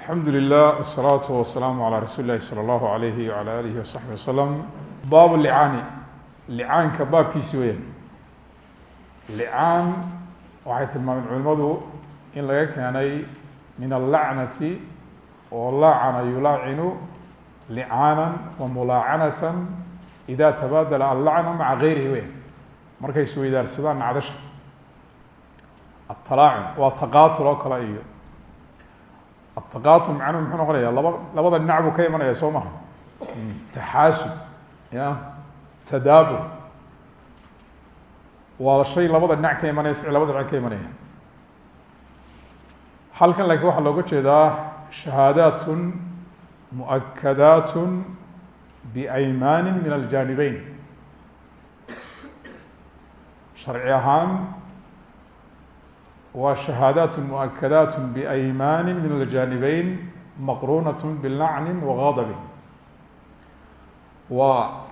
alxamdu lilah wsalaatu wasalaamu calaa rasuuli lahi salى allahu alayhi wala alihi wasaxbi wasalam baab licaani licaanka baabkiisi weyaan licaan waxay tilmaameen culimadu in laga keenay min allacnati oo laacana yulaacinu licaanan wa mulaacanatan ida tabaadala allacna maca gayrihi weyaan markay isweydaarsadaan nacdasha. Atalaacun waa taqaatul oo kale iyo ataqatum macnuhu muxuu noqonaya laba labada dhinac buu ka imanaya soo maha taxaasub ya tadaabur waa shay labada dhinac ka imanaya ficil labada dhinac ka imanaya halkan laakiin waxaa looga jeedaa shahaadaatun muakadaatun biaymaani min aljanibeyn sharci ahaan waa shahaadaat muakadaat biaymaani min aljanibeyn maqruunat bilacni wagadabin waa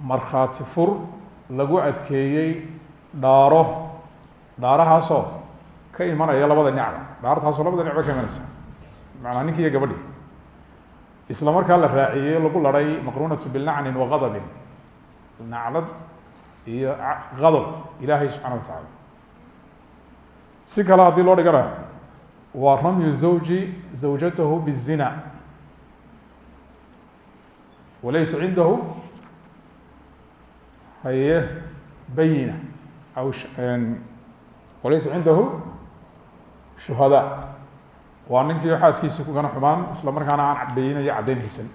markhaati fur lagu adkeeyey dhaaro. Dhaarahaasoo ka imanaya labada nicba. Dhaartaasoo labada nicba ka imanaysa. Manaa ninki iyo gabadhi isla markaa la raaciyey lagu laray maqruunat bilacni wagadabin naclad iyo gadab ilaahay subxana wa tacala si kale haddii loo dhigana waa ramyu zawji zawjatahu bizina. Walaysa cindahu haye bayina. Aw walaysa cindahu shuhada. Waa ninkii xaaskiisa kugana xumaan isla markaana aan bayinayo caddayn haysan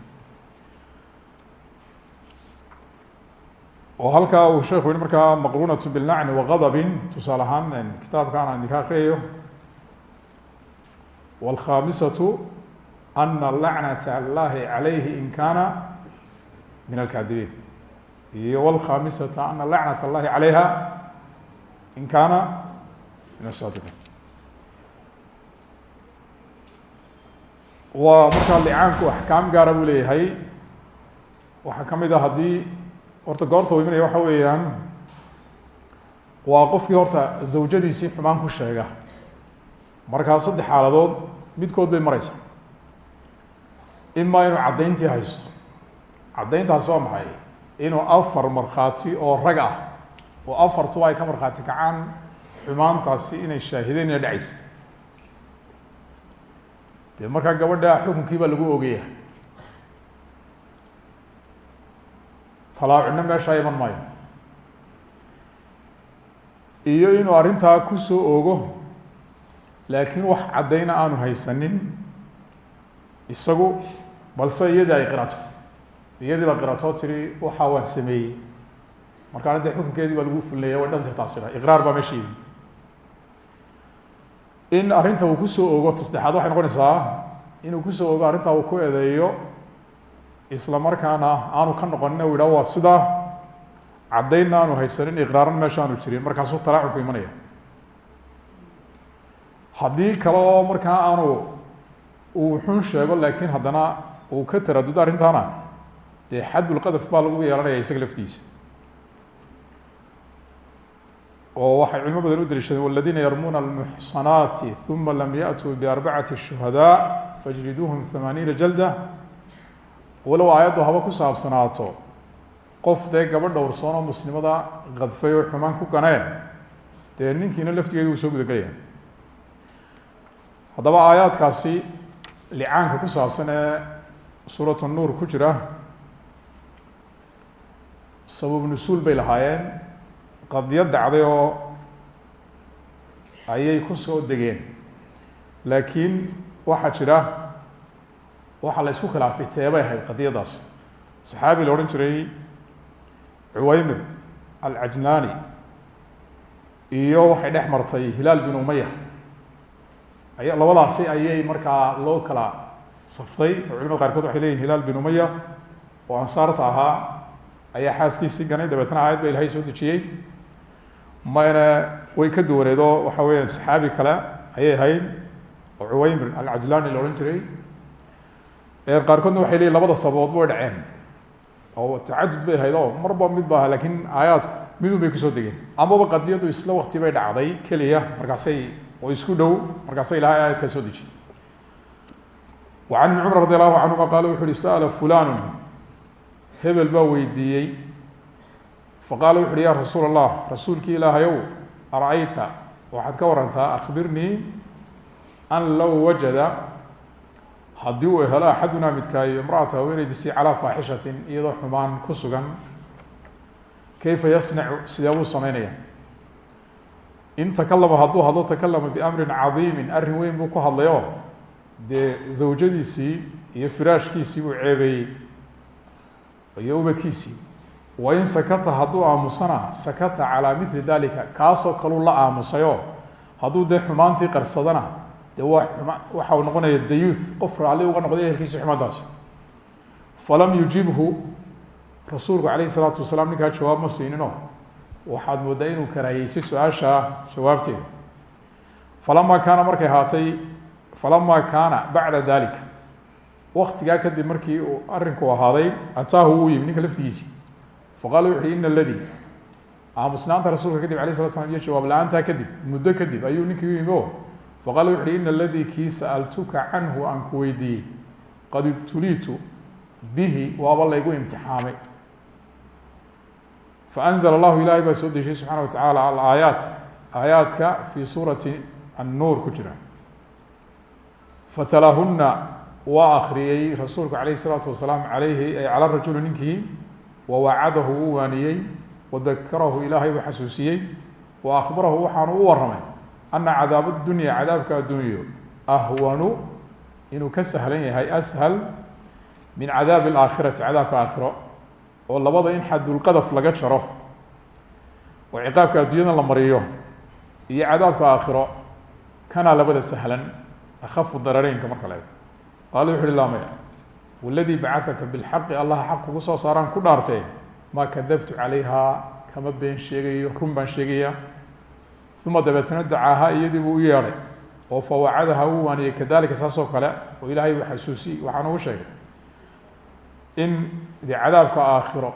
oo halkaa uu sheekhu yihi markaa maqrunaة bilnacni wagadbin tusaale ahaan kitaabkan aan idinka akriyayo wاlkhamisaةu ana lacnaة اllahi عalayhi in kana min alkaadibiin iyo wاlkhamisata ana lacnaة اllahi عalayha in kana min asaadiqiin waa markaa licaanku axkaam gaara buu leeyahay waxaa kamid a haddii horta goorta u waxa weeyaan waa qofkii horta zawjadiisii xumaan ku sheega. Markaa saddex xaaladood midkood bay mareysa imaa inuu caddayntii haysto. Caddayntaasi waa maxay? Inuu afar markhaati oo rag ah oo afartuba ay ka markhaati kacaan xumaantaasi inay shaahideen ina dhacaysa dee markaa gabadha xukunkii baa lagu ogaya talaacudna meeshaa iman maayo. Iyo inuu arrintaa ku soo ogo laakiin wax caddayna aanu haysanin isagu balse iyadii ay qirato iyadii baa qirato tiri waxaa waan sameeyey. Markaana dee xukunkeedii baa lagu fulnaya way dhantay taasina. Iqraar baa meesha yimi in arrinta uu ku soo ogo tasaddexaad waxay noqonaysaa inuu ku soo ogo arrintaa uu ku eedeeyo isla markaana aanu ka noqonin u yidhah waa sidaa caddaynna aanu haysanin iqraaran meesha aanu jirin markaasuu talaacunku imanaya. Haddii kale oo markaa aanu uu xun sheego laakiin haddana uu ka taradudo arrintaana dee xaddulqadaf baa lagu yeelanaya isaga laftiisa. Oo waxay culimo badan u daliishadeen waladiina yarmuuna almuxsanaati uma lam yaأtuu biarbacati shuhadaa fajliduuhum hamaaniina jalda walow aayaddu haba ku saabsanaato qof dee gabadh dhowrsoon oo muslimada qadfay oo xumaan ku ganee dee ninkiina laftigeedu uu soo gudagelaya haddaba aayaadkaasi licaanka ku saabsan ee suuratu nuur ku jira sabab nusuul bay lahaayeen qadiyo dacday oo ayay ku soo degeen. Laakiin waxaa jira waxaa la isku khilaafay teebay ahayd qadiyadaas. Saxaabi la odhan jiray cuwaymir alcajnaani iyo waxay dhex martay hilaal bin umaya aya labadaasi ayay markaa loo kala saftay. Oo culimada qaarkood waxay leyihin hilaal bin umaya oo ansaarta ahaa ayaa xaaskiisii ganay. Dabeetna aayad ba ilahay soo dejiyey. Mayna way ka duwaneed oo waxa weeyaan saxaabi kale ayay ahayd oo cuwaymir alcajlaani la odhan jiray qaarkoodna waxay leyihin labada sababoodba way dhaceen. Oo tacadud bay ahayd oo marba mid ba aha lakiin aayaadku midun bay ku soo degeen. Amaba qadiyadu isla wakti bay dhacday keliya markaasay oo isku dhow markaasa ilahay aayadkaa soo dejiyey wa can ibni cumar radi allahu canhuma qaala wuxu hebel baa weydiiyey. Faqaala wuxu uhi ya rasuul allah ara-ayta waxaad ka warantaa akbirnii an low wajada haddii uu helo axadunaa midkaayo imraata haweeneydiisii calaa faaxishatin iyadoo xumaan ku sugan kayfa yasnacu? Sidee buu sameynaya in takalama hadduu hadlo takalama biamrin cadiimin arrin weyn buu ku hadlayo. Dee zawjadiisii iyo firaashkiisii buu ceebeeyey iyo ubadkiisii. Wain sakata hadduu aamusana sakata calaa mili dalika kaasoo kaluu la aamusayo. Hadduu dee xumaantii qarsadana uma waxa uu noqonaya dayuuth qof raalli uga noqday ehelkiisi xumaantaasi. Falam yujibhu rasuulku alayh isalaatu wasalaam ninkaa jawaab ma siinino. Waxaad moodaa inuu karaayeysay su'aasha jawaabteeda. Falamaa kaana markay ahaatay falamaa kaana bacda dalika waktigaa kadib markii uu arrinku ahaaday ataahu wuu yimi ninka laftigiisi faqala wuxu ina aladii aamusnaanta rasuulka kadib alay slat slam jawaab la'aantaa kadib muddo kadib ayuu ninkii u faqala wuxu uhi ina aladii kii sa'altuka canhu aan ku weydiiyey qad ibtuliitu bihi waaba laygu imtixaamay faأnzl اllahu ilahay baa soo dejiyey subxaana wa tacaala alaayaat aayaadka fi suurati annuur ku jira fatalahuna waa akriyey rasuulku alayh الsalaatu wasalaam alayhi ay calى rajuli ninkii wawacadahu uu waaniyey wadakarahu ilaahay uu xasuusiyey wa akbarahu waxaanu u waramay ana cadaab اdunya cadaabka addunyo ahwanu inuu ka sahlan yahay ashal min cadaabi اlaakhirati cadaabka aakhiro oo labada in xadulqadaf laga jaro oo ciqaabka addunyada la mariyo iyo cadaabka aakhiro kanaa labada sahlan akhafu darareynka marka ego qaala wuxu uhi laamaya waladii bacataka bilxaqi allah xaq kugu soo saaraan ku dhaartee maa kadabtu calayhaa kama been sheegayo run sheegaya uma dabeetna dacaaha iyadii buu u yeedhay oo fawacadaha uu waaniyey kadalika saas oo kale oo ilaahay uu xasuusi waxaan ugu sheegay in de cadaabka aakhiro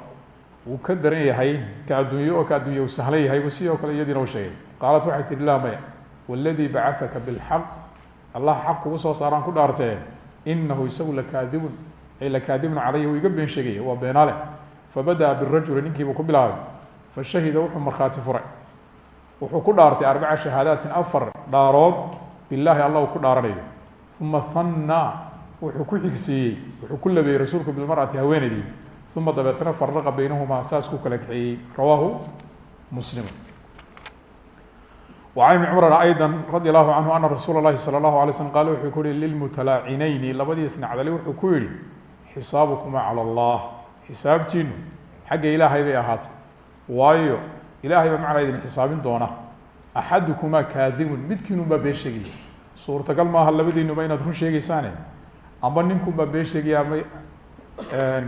uu ka daran yahay ka addunyo oo ka addunye uu sahlan yahay sidoo kale iyadiina u sheegay qaalat waxay tihi laa maya waladii bacataka bilxaq allah xaq kugu soo saaraan ku dhaartee inahu isagu lakaadibun ay lakaadibun caleyhi uu iga been sheegaya waa beenaale fabada'a birajuli ninkiibuu ku bilaabay fashahida wuxuu markhaati furay wuxuu ku dhaartay arbaca shahaadaatin afar dhaarood bilaahi allah uu ku dhaaranayo uma hanna wuxuu ku xigsiiyey wuxuu ku labeeyey rasuulku bilmarati haweeneydii uma dabeetna faraqa beynahumaa saas ku kala kaxeeyey rawaahu muslim وعن بن cmr أيضا radي الlaه عanه أna rasuul الlahi slى الlaه عlay slm qal wuxuu ku yihi lilmutalaacinayni labadii isnacdali wuxuu ku yihi xisaabukuma calى الlah xisaabtiinu xagga ilaahay bay ahaatay waayo ilahay baa macnaa idin xisaabin doona. Axadukumaa kaadibun midkiinunbaa been sheegaya suurtagal maaha labadiinuba inaad run sheegeysaane amba ninkunbaa been sheegaya ama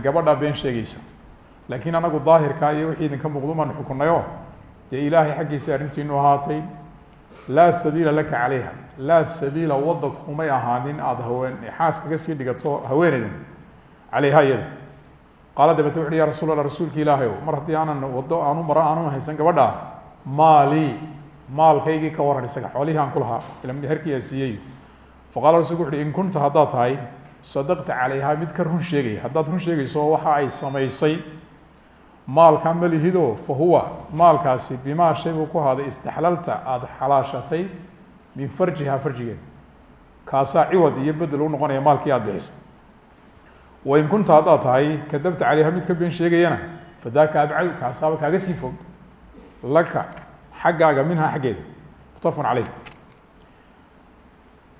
gabadhaa been sheegeysa laakiin anagu daahirkaa iyo wixii idinka muuqdo baanu xukunayo dee ilaahay xaggiisa arrintiinu ahaatay laa sabiila laka calayha. Laa sabiila wadda kumay ahaanin aada haween xaas kaga sii dhigato haweeneydan calayha iyada qaala dabete wuxuhi ya rasuul allah rasuulka ilaahay o mar haddii aanan waddo aanu maro aanu haysan gabadha maalii maalkaygii ka waran isaga xoolihii aan ku lahaa ila herkii aan siiyey. Faqala rasulku wuxu uhi in kunta haddaad tahay sadaqta calayha mid ka run sheegaya. Haddaad run sheegayso waxa ay samaysay maalkaa malihido fa huwa maalkaasi bimaa shay buu ku ahaaday istaxlalta aada xalaashatay min farjiha farjigeeda kaasaa ciwad iyo bedel u noqonaya maalkii aada bixisay wain kunta haddaad tahay kadabta caleyha mid ka been sheegayana fadaaka abcadu kaasaaba kaaga sii fog laka xaggaaga minha xaggeeda mutafan caleyh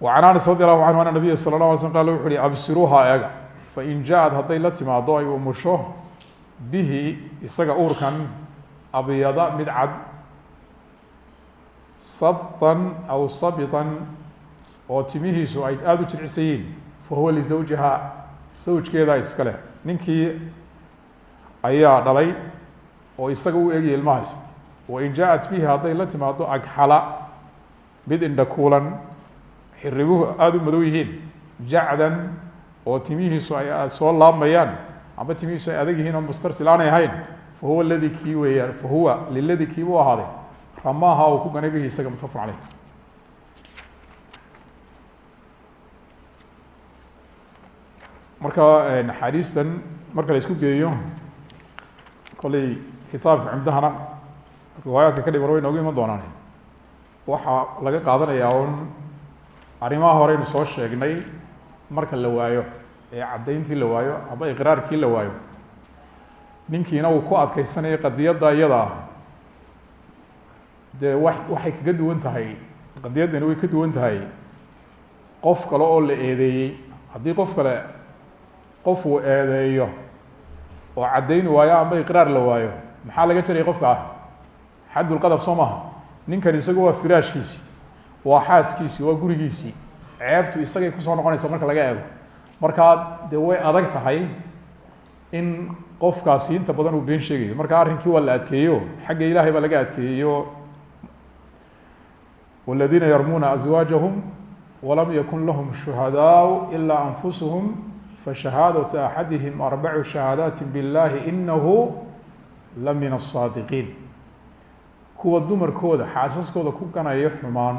an anas radi allahu canhu ana nabiya sala la slm qal wuxu uhi absiruuhaa eega fain jaa-ad hadday la timaado ay umusho bihi isaga uurkan abyada mid cad sabtan aw sabitan oo timihiisu ay aada u jircisayiin fahuwa lizawjiha zawjkeeda iska leh. Ninkii ayaa dhalay oo isaga u egaya ilmahaas wain jaءat bihi hadday la timaado agxala mid indhakuulan xiribuhu aada u madow yihiin jacdan oo timihiisu ay soo laabmayaan amba timihiisu ay adag yihiin oo mustarsil aanay ahayn fa huwa ladii kii weeyaan fa huwa liladii kii buu ahaaday ramaaha uu ku ganay bihi isaga mutafaq marka axaadiistan marka la isku geeyo kolley kitaabka cumdahana riwaayaadka ka dhiman way noogu iman doonaan waxaa laga qaadanayaa un arrimaha horeynu soo sheegnay marka la waayo ee caddayntii la waayo aba iqraarkii la waayo. Ninkiina uu ku adkeysanaya qadiyadda iyada ah. Dee wa waxay kaga duwan tahay qadiyaddani way ka duwan tahay. Qof kale oo la eedeeyey haddii qof kale qof uu eedeeyo oo caddayn waayo amba iqraar la waayo maxaa laga jaraya qofka ah? Xaddulqadab soo maaha. Ninkan isaga waa firaashkiisi waa xaaskiisii waa gurigiisii ceebtu isagay ku soo noqonaysa marka laga eego. Markaa dee way adag tahay in qofkaasi inta badan uu been sheegayo marka arrinkii waa la adkeeyo xagga ilaahay baa laga adkeeyeyo wاladiina yarmuuna azwaajahum walam yakun lahum shuhadaau ilaa anfusuhum fashahaadaةu axadihim arbacu shahaadaati biاllahi inahu la min الصaadiqiin kuwa dumarkooda xaasaskooda ku ganaya xumaan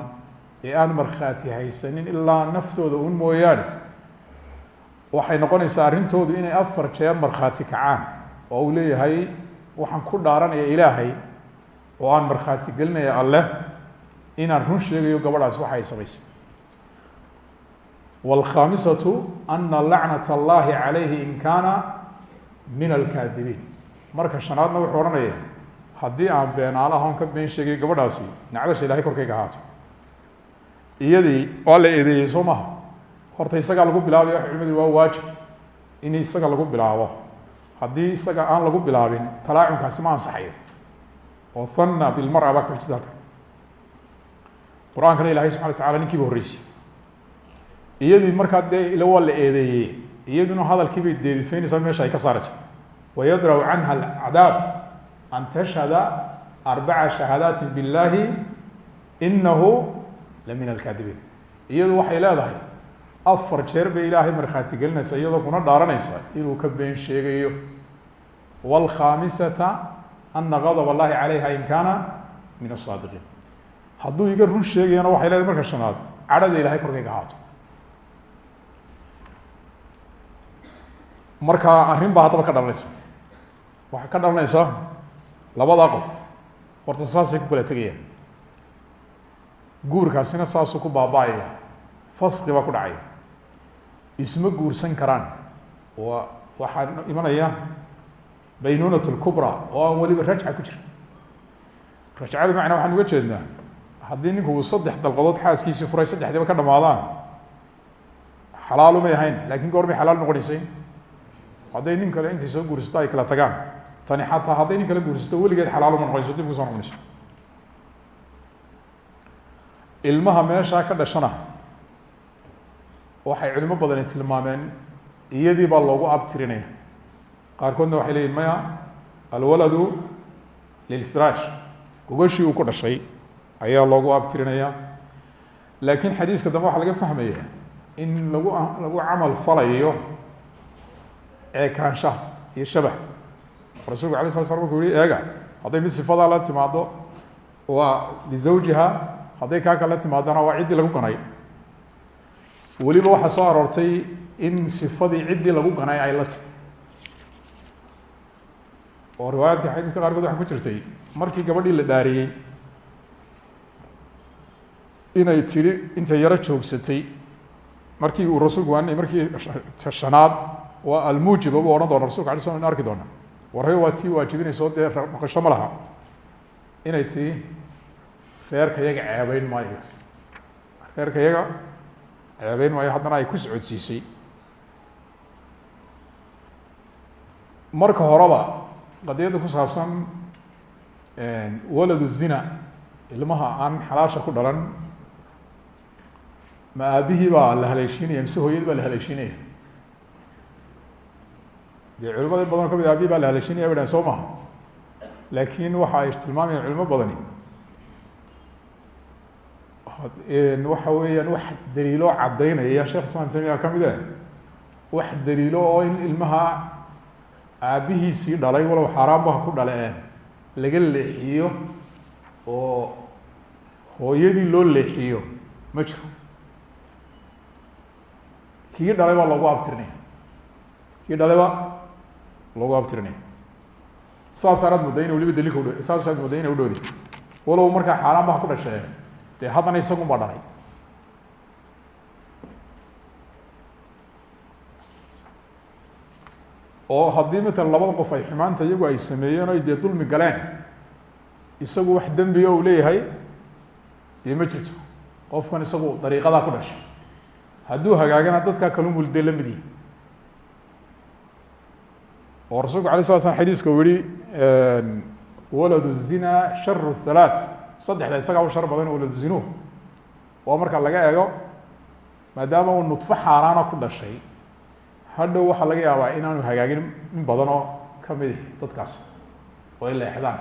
ee aan markhaati haysanin ilaa naftooda un mooyaane waxay noqonaysaa arrintoodu inay afar jeer markhaati kacaan oo uu leeyahay waxaan ku dhaaranaya ilaahay oo aan markhaati gelinaya alleh inaan run sheegayo gabadhaas waxa ay samaysay wاlkhaamisatu ana lacnat اllahi calayhi in kaana min alkaadibiin marka shanaadna wuxuu odhanaya haddii aan beenaalaha on ka been sheegay gabadhaasi nacdasha ilahay korkayga ahaato iyadii waa la eedeeyey soo maha horta isagaa lagu bilaabaya waxay culimadu waa waajib in isaga lagu bilaabo haddii isaga aan lagu bilaabin talaacunkaasi ma ansaxayo oo hanna bilmara baa ka jirta halka qur'aankana ilahay iyadii markaa dee waa la eedeeyey iyaduna hadalkiibay deedifeynaysaa meesha ay ka saaraysa wayadrau canha alcadaab an tashhada arbaca shahaadaati biاllaahi inahu la min alkaadibiin. Iyadu waxay leedahay afar jeer bay ilaahay markhaati gelinaysa iyadoo kuna dhaaranaysa inuu ka been sheegayo. Wاlkhaamisata ana gadb allahi calayha in kana min asaadiqiin hadduu iga run sheegayana waxay leedahay marka shanaad cadhada ilahay korkayga ahaato. Marka arrin baa haddaba ka dhalanaysa. Waxaa ka dhalanaysa labadaa qof. Horta saasay ku kala tegayaan. Guurkaasina saasuu ku baaba-aya. Faski baa ku dhacaya. Isma guursan karaan. Wa waxaa imanaya baynunat lkubra oo aan weliba rajca ku jira rajcada macnaa waxaan uga jeednaa haddii ninku uu saddex dalqadood xaaskiisii furay saddexdiiba ka dhamaadaan xalaalumay ahayn laakiin goor may xalaal noqonaysay hadday nin kale intay soo guursato ay kala tagaan. Tani xataa hadday nin kale guursato weligeed xalaaluma noqonayso dib ku soo noqonayso ilmaha meeshaa ka dhashana waxay culimo badani tilmaameen iyadii baa loogu abtirinaya. Qaarkoodna waxay leyihin maya alwaladu lilfiraash. Gogashii uu ku dhashay ayaa loogu abtirinaya. Laakiin xadiiska dambe waxaa laga fahmaya in lagu lagu camal falayo eekaanshaha iyo shabah rasulku alay sala slam wuxuu yihi eega hadday mid sifadaa la timaado waa lizawjiha hadday kaa kale la timaadana waa ciddii lagu ganay. Weliba waxaa soo aroortay in sifadii ciddii lagu ganay ay la timi oo riwaayaadka xadiiska qaarkood waxaa ku jirtay markii gabadhii la dhaariyey inay tidhi intay yaro joogsatay markii uu rasuulku waanay markii shanaad waa almuujiba buu odhan doona rasulka ala sl in arki doona warrayo waa tii waajibinayso dee noqosho ma laha. Inay tii reerka yaga ceebeyn maayo. Reerka yaga ceebeyn maayo haddana ay ku socodsiisay. Marka horeba qadiyadda ku saabsan waladu zina ilmaha aan xalaasha ku dhalan ma aabihii baa la haleeshiinaya mise hooyadii baa la haleeshiinaya dee culimada badan ka mid aabihii baa la haleeshiinaya bay dhahen soo maha laakiin waxa ay tilmaamayaan culimo badani. Waxa weeyaan wax daliilo caddaynaya sheekh islam tamiya ka mid eh wax daliilo oo in ilmaha aabbihiisii dhalay walow xaaraanbaha ku dhale eh laga leexiyo oo hooyadii loo leexiyo ma jiro. Kii dhalay baa loogu abtirinaya kii dhaleba lagu abtirinaya saasaanaad mudda ina waliba daliilka saasaad mudda ina udhowdi walow markaa xaaraan ba ha ku dhashee dee haddana isagun baa dhalay. Oo haddii matalan labada qof ay xumaanta iyagu ay sameeyeen o dee dulmi galeen isagu wax dembiga uu leeyahay dee ma jirto. Qofkan isagu dariiqadaa ku dhashay. Hadduu hagaagana dadkaa kalunbul dee la oo rasulku alay sla slam xadiiska uu yihi walad الzina sharu الhalaaث saddexda isagaa u shar badan walad zinu waa marka laga eego maadaama uu nudfo xaaraana ku dhashay hadhow waxaa laga yaabaa inaanu hagaagin in badan oo kamid dadkaas oo ay leexdaan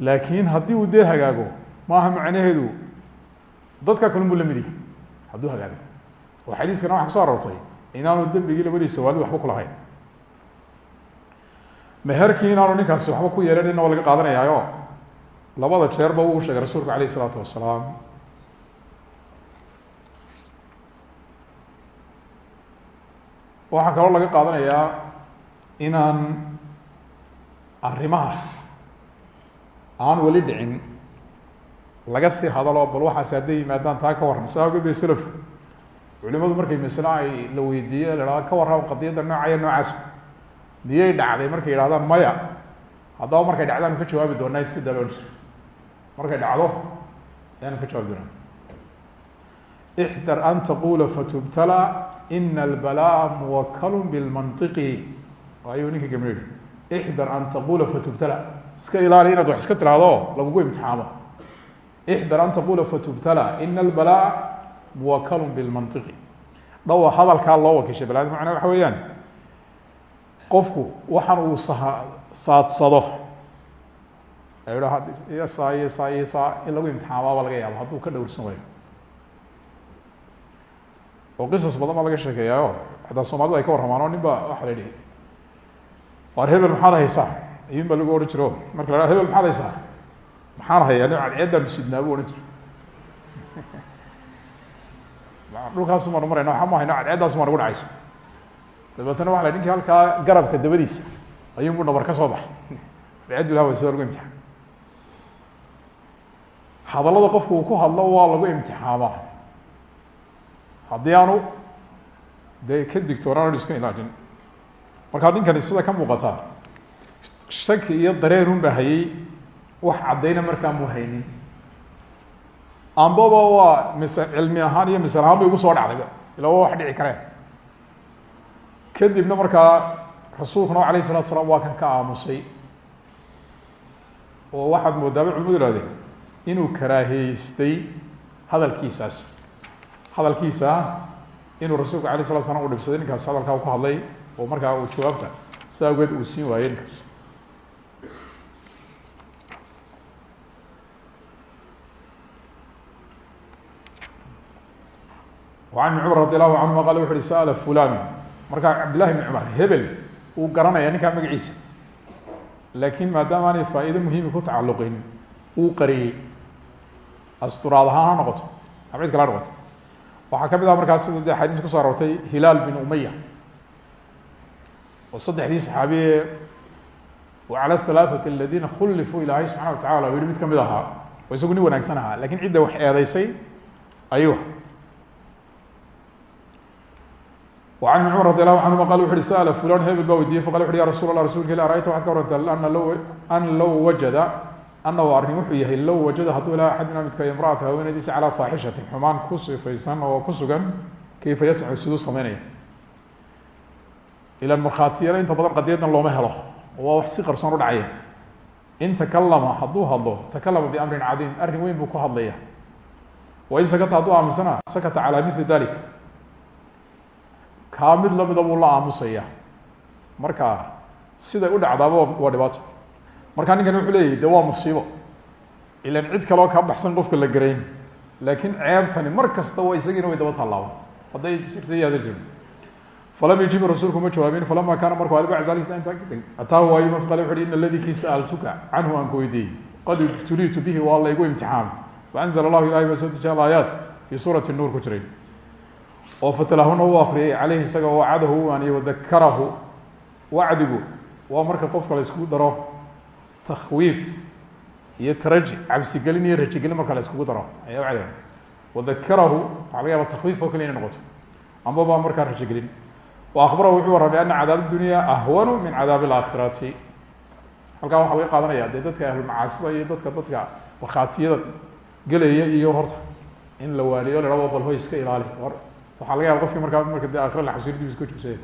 laakiin haddii uu dee hagaago maaha macnaheedu dadka kalun buu la mid yahay hadduu hagaago oo xadiiskana waxa kuso aroortay inaanu dembigii labadiisa waalid waxba ku lahayn meherkii inaanu ninkaasi waxba ku yeelanina waa laga qaadanayaayo. Labada jeerba uu sheegay rasuulku alayh isalaatu wasalaam. Waxaa kaloo laga qaadanayaa inaan arrimaha aan weli dhicin laga sii hadalo bal waxaas hadday yimaadaan taa ka warran. Saa ogeed bay culimadu markay masle ay la weydiiye la hahda ka warrama qadiyadda noocaya noocaas miyay dhacday markay yidhahdaan maya. Haddaba markay dhacdaanu ka jawaabi doonaa daloon jir markay dhacdo ayaanu ka jawaabi doonaa. Ixdar an taqula fatubtala ina albala'a muwakalu bilmantiqi. Ayuu ninka gabna yihi an taqula fatubtala. Iska ilaali wax iska tiraahdo lagugu imtixaamo. Ixdar an taqula fatubtala ina albala'a muwakalu bilmantiqi. Dhawa hadalkaa loo wakiishay balad macnaa waxa weeyaan qofku waxaan uu sa saadsado. Iyo saa iyo saa in lagu imtixaamaaba laga yaabo hadduu ka dhowrsan waayo oo qisas badan baa laga sheekeeyaayo. Xataa soomaalida ay ka warramaan oo ba waxa la yihi waar hebel maxaad haysaa? Ayuun baa lagu odhan jiro. Marka la hebel maxaad haysaa? Maxaan hayaa nin cadceeddaan sidnaa bu odhan jiro. Dhulkaasu maanu marayna waxa ma hayno cadceeddaasu maa nagu dhacaysa dabeetana waa la ninkii halkaa garabka dabadiisa ayuun bu dhabar ka soo baxay. Cadceeddu ilah way sida lagu imtixaam hadallada qofku uu ku hadlo waa lagu imtixaamaa haddii aanu dee ka digtoonaan iska ilaajin. Markaa ninkani sida ka muuqata shaki iyo dareenun baa hayey wax caddayna markaa mu haynin. Ambaba waa mis cilmi ahaan iyo misal ahaan bay ugu soo dhacdayba ila waa wax dhici kareen kadibna markaa rasuulkuna alayh isalatu salaam waa kan ka aamusay. Oo waxaad moodaaba culimadu ihahdeen inuu karaahiyeystay hadalkiisaas. Hadalkiisa inuu rasuulku alay slat slam u dhibsaday ninkaas hadalkaa ku hadlay oo markaa uu jawaabta si awgeed uu siin waayey ninkaas. An ibn cumar radi allahu canhuma qala wuxu uhi sa'ala fulan markaa cabdillahi bn cumar hebel uu garanaya ninkaa magaciisa. Laakiin maadaama aanay faa'iido muhiimi ku tacalluqin uu qariyey. Asturaad ahaan ha noqoto ama cid kale ha noqoto. Waxaa ka mid ah markaas sida dee xadiis kuso aroortay hilaal bin umaya oo saddexdii saxaabiye wacala halaaثati aladiina khulifuu ilaahay subxana wa tacala u yihi mid ka mid ahaa oo isagu nin wanaagsan ahaa laakiin wax eedeysay ayuu an cumar radi allahu canhuma qal wuxu uhi sa'la fulan hebel baa weydiiyey. Faqal wuxu ya rasul allah rasulka ilah arayta waxad ka waranta ana low an low wajada anahu arrin wuxuu yahay low wajada hadduu ilaa axadina midka imraata haweenadiisa calaa faaxishatin xumaan ku sifaysan oo ku sugan kayfa yasnacu siduu sameynaya? Ilan markhaatiyana inta badan qadiyadan looma helo. Waa wax si qarsoon u dhacaya. In takalama hadduu hadlo takalama biamrin cadiim arrin weyn buu ku hadlaya wain sakata hadduu aaminsana sakata calaa mili dalik kaa mid lamida buu la aamusaya. Marka siday u dhacdaaba waa dhibaato. Markaa ninkan wuxuu leeyahy de waa musiibo ilan cid kaleo ka baxsan qofka la garayn. Laakiin ceebtani mar kasta waa way daba tallaaba hadday jirta iyo jirto falam yujibu rasuulku ma jawaabin. Falama kaana markuu ali bacda dalika intaa kadib ataahu waayu mafqale wuxu uhi ina aladii kii sa'altuka canhu qad ibtuliitu bihi waa laygu imtixaamay. Waanzala allahu ilahay baa soo dejiya alaayaat fii suurati nuur ku jiray oo fatlahuna u akriyay caleyhi isaga wacadahu u waaniyey wadakarahu wacdigu waa marka qofka la iskugu daro takwiif iyo taraji cabsigelin iyo rajigelin marka la iskugu daro. Ayaa wacdiga wadakarahu waxaa laga yaaba takwiif oo kaliya inay noqoto. Amaba markaa rajigelin. Wa akbarahu wuxuu warramay ana cadaab dunya ahwanu min cadaab alaakhirati. Halkaa waxaa laga qaadanaya dee dadka ahlulmacaasida iyo dadka dadka markhaatiyada gelaya iyo horta in la waaliyo la hahdo bal hoy iska ilaali war waxaa laga yaba qofki markaa marka de aakhira la xasuulidibu iska joogsaye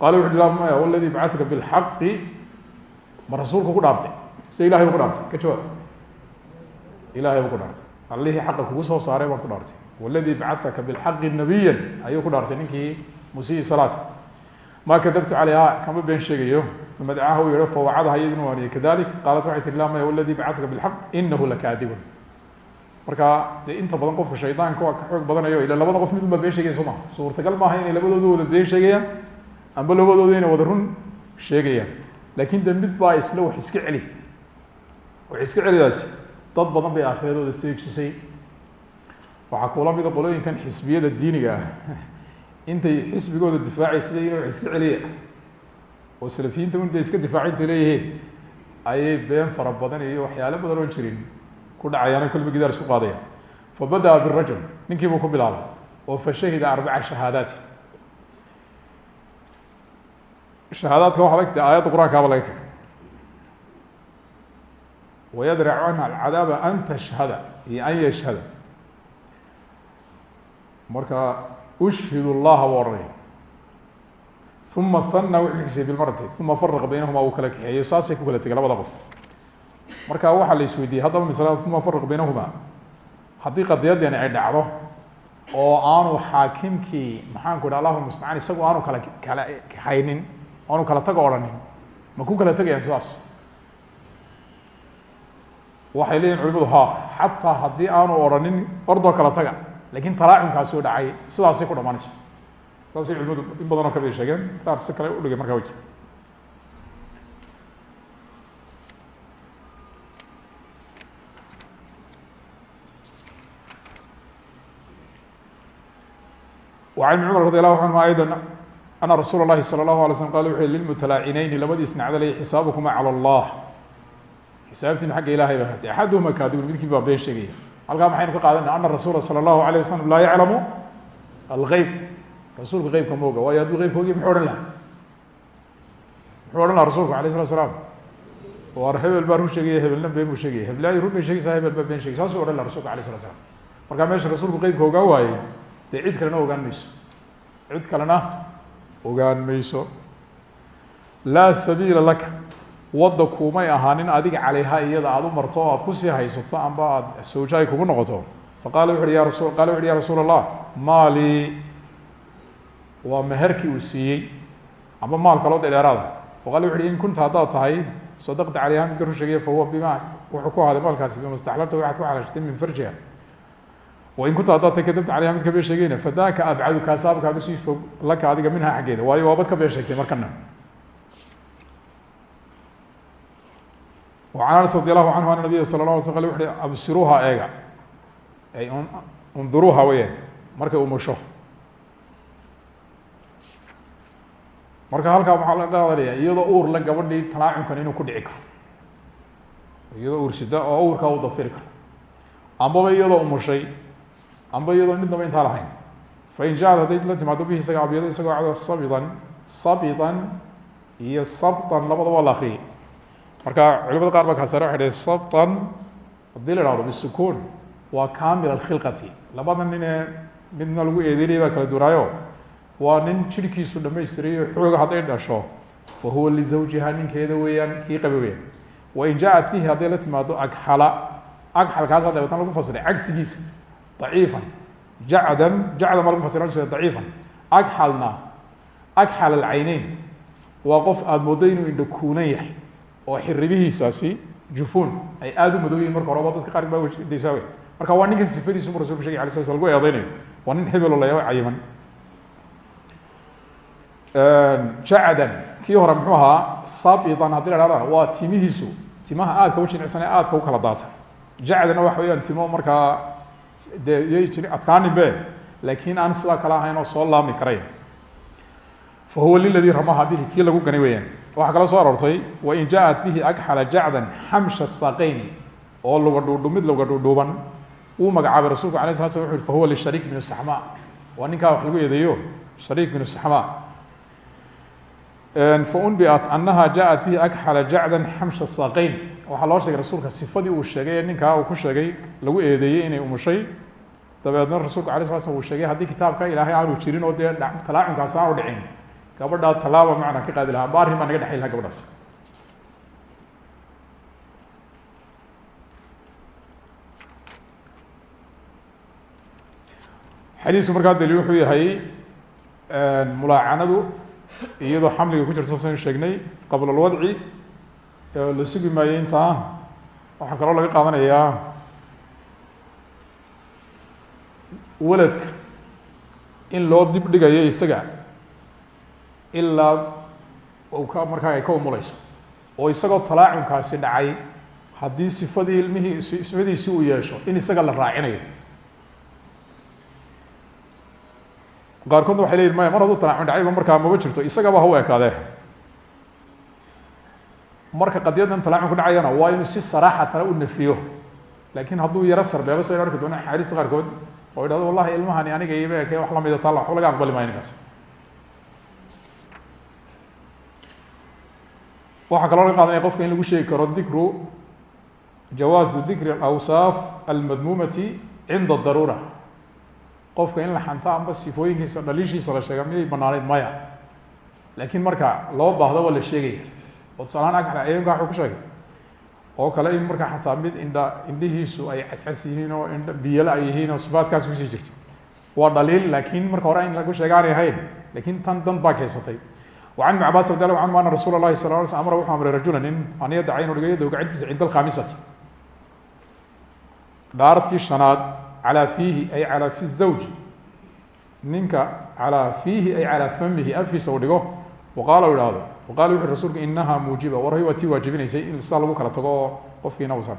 qala wuxu uhi maya waladii bacaka bilxaqi. Ma rasuulku ku dhaartay? Mise ilahay ku dhaartay. Ka jawaab. Ilahay ku dhaartay. Allihii xaqa kugu soo saaray ku dhaartay. Waladii bacaka bilxaqi nabiyan ayuu ku dhaartay ninkii musii salaata ma kadabtu calayha kama been sheegayo. Famadacaha u yeho fawacadaha iyaduna waaniye kadalik. Qaalat waxay tihi la maya waladii bacaka bilxaq inahu marka dee inta badan qofka shaydaanka waa ka xoog badanayo ila labada qof midun baa been sheegaya soo maa suurtagal maaha inay labadooda wada been sheegayaan amba labadooda inay wada run sheegayaan. Laakin de mid baa isla wax iska celi. Wax iska celidaasi dad badan bay aakhiradooda seejisay waxaa kuula mida qolooyinkan xisbiyada diiniga ah. Intay xisbigooda difaacay sida ina wax iska celiya oo salafiyiinta intay iska difaaci intay leeyihiin ayay been fara badan iyo waxyaalo badan oo jirin ku dhacayaano kolba gidaar isku qaadaya fabada-a birajul ninkii buu ku bilaabay oo fashahida arbaca shahaadaat shahaadaadka waxa laga aayadda qur'aankaaba laga keenay. Wayadracu canha alcadaaba an tashhada iyo an yashhada. Marka ushhid اllaha buu ohanaya uma hana wuxuu xisay bilmarati uma faraqa baynahuma uu kala kaxeeyo marka waxaa la isweydiiyey haddaba maslada uma faraq baynahuma. Haddii qadiyadani ay dhacdo oo aanu xaakimkii maxaan ku idha allahu mustacaan isagu aanu kala kala haynin aanu kala tago odhanin ma ku kala tegayaan sidaas? Waxay leeyihiin culimadu ha xataa haddii aanu odhanin ordoo kala taga laakiin talaacunkaasi oo dhacay sidaasay ku dhamaanaysa saasay culimadu in badan oo kamida sheegeen qaar si kale udhigay markaa wajir وعن بن cمر رضي الله عنهma أيضا أن رsuuل الlahi صلى الله عليه وسلم qال وxu للمتلاacinayni labadii isnacdalay xisaaبkuma calى الlah xisaabtiinu xagga ilahay ba hatay axaduhuma kaadibun midkii baa been sheegaya halkaa maxaynu ka qaadana ana rasuula salى الlahu عalيه waslم laa yaclamu alغeyb rasuulka qeybka ma oga waayo hadduu qeybka ogiy muxuu ohan laha muxuu ohan laha rasulku alayه الsلat sلاam war hebel baa run sheegaya hebelna been buu sheegaya heblaay run bay sheegaysaa hebel baa been shegay saasuu ohan laha rasulka alayه الslat slam markaa meesha rasuulku qeybka ogaan waayey dee cid kalena ogaan mayso. Cid kalena ogaan mayso. Laa sabiila laka. Wadda kumay ahaanin adiga calayha iyada aada u marto o aad ku sii haysato amba aada sawjaay kugu noqoto. Faqala wuxu uhi ya rasu qala wuxu ya rasuul allah maali. Waa meherkii uu siiyey. Amba maal kaloo de dheeraada. Faqala wuxu uhi in kunta haddaad tahay sadaqta calayha midka run sheegaya fahuwa bima wuxuu ku ahaaday maalkaasi bima staxlalta waxaad ku xalaashatay min farjiha wain kunta haddaad ta kadabta caleyha mid ka been sheegayna fadaaka abcadu kaasa abkaaga sii fog laka adiga minhaa xaggeeda waayo waabad ka been sheegtay markana an anas radi allahu canhu ana nabiya sala la sl wuxu hi absiruuha eega marka halkaa waxaa laga qaadanayaa iyadoo uur la gabadhii talaacunkan inuu ku dhici karo iyadoo uursida oo uurkaa u dafiri karo ambaba iyadoo umushay amba iyadoo midnaba intaa lahayn fain jacad hadday la timaado bihi isaga abyado isagoo cado sabidan sabidan iyo sabtan labadaba waa la marka culimada qaar ba kala sare waxay dhaheen sabtan haddii la ihahdo bisukuun waa kamil alkhilqati. Labada nin ee midna lagu eedeynaya baa kala duwanaayo waa nin jirhkiisu dhamaystirayo xooga hadday dhasho fa huwa lizawjiha ninkeeda weeyaan kii qabe weyaan wain jaaat bihi hadday la timaado agxala agxalkaasa dabeetna lagu fasiray cagsigiisa daciifan. Jacdan jacdan baa lagu fasiran jira daciifan. Agxalna agxal alcayneyn. Waa qof aada moodo inuu indhakuunan yahay oo xiribihiisaasi jufuun. Ay aada u madow yihiin marka horeba dadka qaar baa daysaa wey marka waa ninkan sifadiisu bu rasulku shegay ala sla sl lagu eedeynayo waa nin hebelo layaa cayiman. Jacdan kii hore muxuu ahaa sabidan haddii la hahda waa timihiisu timaha aadka u jinicsan ee aadka u kala daata. Jacdana waxa weyaan timo markaa dee yay jiri adkaaninbe laakiin aan sidaa kale ahayn oo soo laami karaya fa huwa liladii ramaha bihi kii lagu gani weeyaan waxaa kala soo aroortay wain jaaءat bihi agxala jacdan xamsha saqayni oo luga dhuudhu mid luga dhuudhuuban. Wuu magacaabay rasulku ala sla sl fa huwa lishariik binu saxma waa ninkaa wax lagu eedeeyo shariik binu saxma faunbiat anaha jaaءat bihi agxala jacdan xamsha saqayn waxaa loo sheegay rasuulka sifadii uu sheegay ee ninkaa uu ku sheegay lagu eedeeyey inay umushay. Dabeedna rasuulku ala sla sl uu sheegay haddii kitaabka ilaahay aanu jirin oo dee talaacunkaas aanu dhicin gabadhaa tallaaba macnaa ka qaadi lahaa amba naga dhexay laha gabadhaas. Xadiisku markaa daliil wuxuu yahay mulaacanadu iyadoo xamliga ku jirta saynu sheegnay qabla alwadci la sugi maayo intaa waxaa kaloo laga qaadanayaa waladka in loo dib dhigayo isaga. Ilaa u ka markaa ay ka umuleyso. Oo isagoo talaacunkaasi dhacay haddii sifadii ilmihii sifadiisi uu yeesho in isaga la raacinayo. Qaarkoodna waxay leyihin maya mar hadduu talaacun dhacayba markaa maba jirto. Isagaba ha u ekaadee marka qadiyaddan talaacun ku dhacayana waa inuu si saraaxatana u nafiyo laakiin hadduu yaro sarbeebo saynu arki doona axaadiista qaarkood oo idhahdo wallahi ilmahani aniga iba eke wax lamida taala waxba laga aqbali maayo ninkaas. Waxaa kaloo laga qaadanaya qofka in lagu sheegi karo dikru jawaazu dikri alawsaaf almadmuumati cinda daruura qofka in la xanto amba sifooyinkiisa dhaliishiisa la sheega miday maya? Laakiin marka loo baahdo waa la oo tusaalahaan agxala ayonka waxuu ku sheegay oo kale in markaa xataa mid indha indhihiisu ay cascas yihiin oo indh biyala ay yihiin oo sifaadkaas kusii jirta waa dhaliil laakiin marka hore in lagu sheega aanay ahayn lakiin tan dan baa keysatay وعن بن عbاس رضي الله عنهma أن رsuل الlahi صلى اه علي سلم أمر wuxuu amray رaجuلا nin an yadaca inu dhigo yadw gacantiisa cinda الkhamisati dhaartii شhanaad calىa fiihi ay calىa fi الزawج ninka calىa fiihi ay calىa famihi afkiisa u dhigo وqaala u ihahdo qal wuxu rasulku inaha muujiba war waa tii waajibinaysay in saa lagu kala tago oo qofkiina usan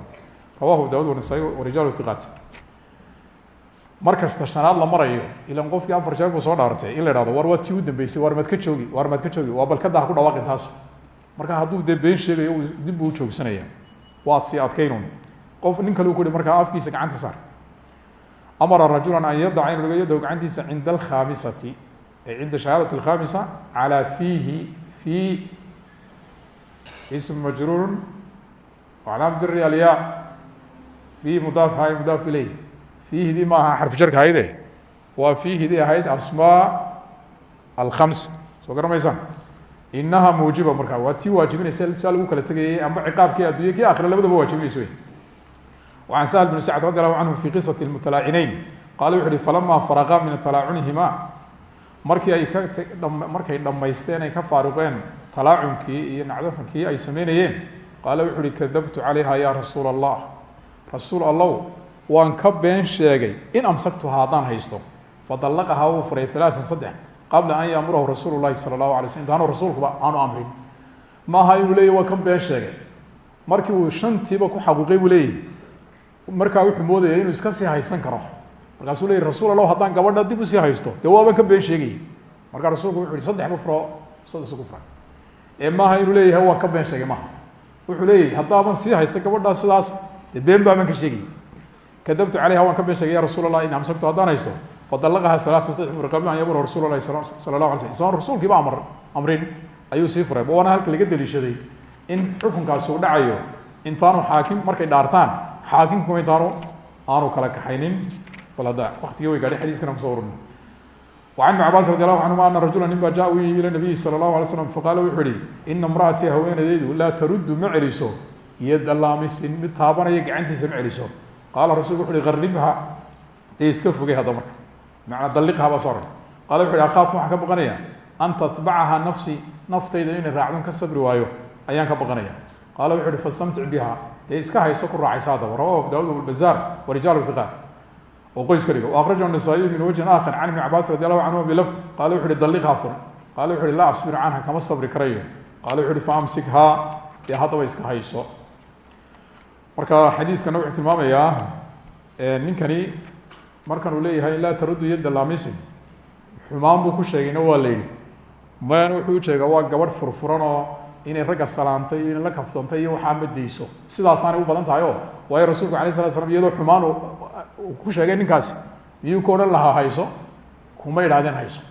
rawahu abu daawud wanasaa-i warijaalu hiqaat mar kasta shanaad la marayo ilan qofkii afar jeer buu soo dhaartay in la hahdo war waa tii u dambeysay waar maad ka marka hadduu dee sheegayo dib u joogsanaya waa si adkaynun qof nin kale u kuhi afkiisa gacanta saar amara rajulan an yadaca inuu dhigo yadahu gacantiisa cinda alkhaamisati ay cinda shahaadat alkhaamisa calaa fiihi fi ism majruurun wacalaam jari alya fi mudaaf hay mudaaf ileyh fiihidii ma aha xarfu jarka ahayde waa fiihidii ahayd asmaa alkhams soo garamaysaan inaha muujiba markaa waa tii waajibinaysa saa lagu kala tegayay amba ciqaabkii addunya kii akhira labadaba waajibinaysa wey وعن سهل بن سعد رضي الله عنه في قصة المتلاacineyn qala wuxu uhi falama farqa min talaacunihima markii ay ka markay dhamaysteen ay ka faaruqeen talaacunkii iyo nacdatankii ay sameynayeen qaala wuxu uhi kadabtu calayha ya rasuul الlah rasuul allow waan ka been sheegay in amsaktuha haddaan haysto. Fadallaqahaa wuu furay alaasan saddex qabla an yaamurahu rasuulu lahi sala allahu alay slm intaanu rasuulkuba aanu amrin. Maaha inuu leeyah waa been sheegay. Markii uu shantiiba ku xaqiiqay buu leeyahy markaa wuxuu moodaya inuu iska sii haysan karo markaasuu leeyay rasuul allow haddaan gabadha dib u sii haysto. Dee ka been sheegayay. Markaa rasuulku wuxu saddex bu furo saddex ku furay ee maaha inuu leeyahay waan ka been sheegay maaha. Wuxuu leeyahy haddaaban sii haysta gabadhaa sidaas dee been baaban ka sheegayay. Kadabtu calayha waan ka been sheegay rasuul allah in amsaktu haddaan haysto. Fadallaqaha alaasa saddex fur qabla an yamura rasuul lahi sala allahu isagoon rasuulkiiba amr amrin ayuu sii furay. Waana halka laga daliishaday in xukunkaasi uu dhacayo intaanu xaakim markay dhaartaan xaakimkuma intaanu aanu kala kaxaynin bal hadda waktigii way gaadhay xadiiskana kuso ururna وعن بن عباس رضي الله عنهma أن رaجuلا nin ba jaء u yimi ilى النabiyi slى الlaه عليه sلم faqاla wuxuu ihi ina امرأatii haweenaydaydu laa taruddu ma celiso yada laamisin mid taabanaya gacantiisa ma celiso qaala rasulku wuxu uhi qaribha dee iska fogey hadda marka manaa dalliqha baa soo rar qala wuxu uhi akaafu waxaan ka baqanaya an tatbacaha nafsi naftayda inay raacdon ka sabri waayo ayaan ka baqanaya qaala wuxu uhi fastamtic biha dee iska hayso ku raacaysa haddaba rawahu abu daawud bazaar warijaal hiqaat oo qoyska dhigo. Akraja nasaa-iy min wajhin aakar can ibni cabaas radi allahu canhuma bilafd qaale wuxu uhi dalliqhaa fur qaale wuxu uhi laa asbiru canha kama sabri karayo. Qaale wuxu uhi faamsikhaa dee haddaba iska hayso. Marka xadiiskana wuxuu tilmaamayaa ninkani markanuu leeyahay laa taruddu yadda laamisi xumaan buu ku sheegayna waa la yidhi. Man wuxuu u jeegaa waa gabadh furfuran oo inay ragga salaantay inay la kaftantay iyo waxaa madayso. Sidaasaanay u badan tahay o waayo rasuulku alay slat slam iyadoo xumaan ku sheegay ninkaasi miyuu ka odhan hayso? Kuma idhahdeen hayso?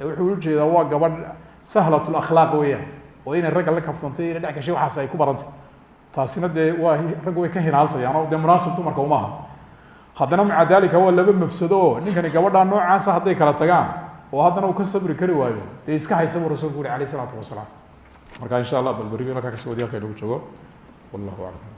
Wuxuu u jeedaa waa gabadh sahlat lakhlaaq weeyaan oo inay ragga la kaftantay inay dhex gashay waxaas ay ku barantay. Taasina dee waa raggu way ka hinaasayaan oo dee munaasib dumarka uma aha. Haddana maca dalika waa laba mafsado ninkani gabadhaa noocaasa hadday kala tagaan oo haddana uu ka sabri kari waayo dee iska haysa buu rasulku uri alayh wasalaam marka insha allah balberi halkaa ka soo wadi halka inagu joogo wallahu aclam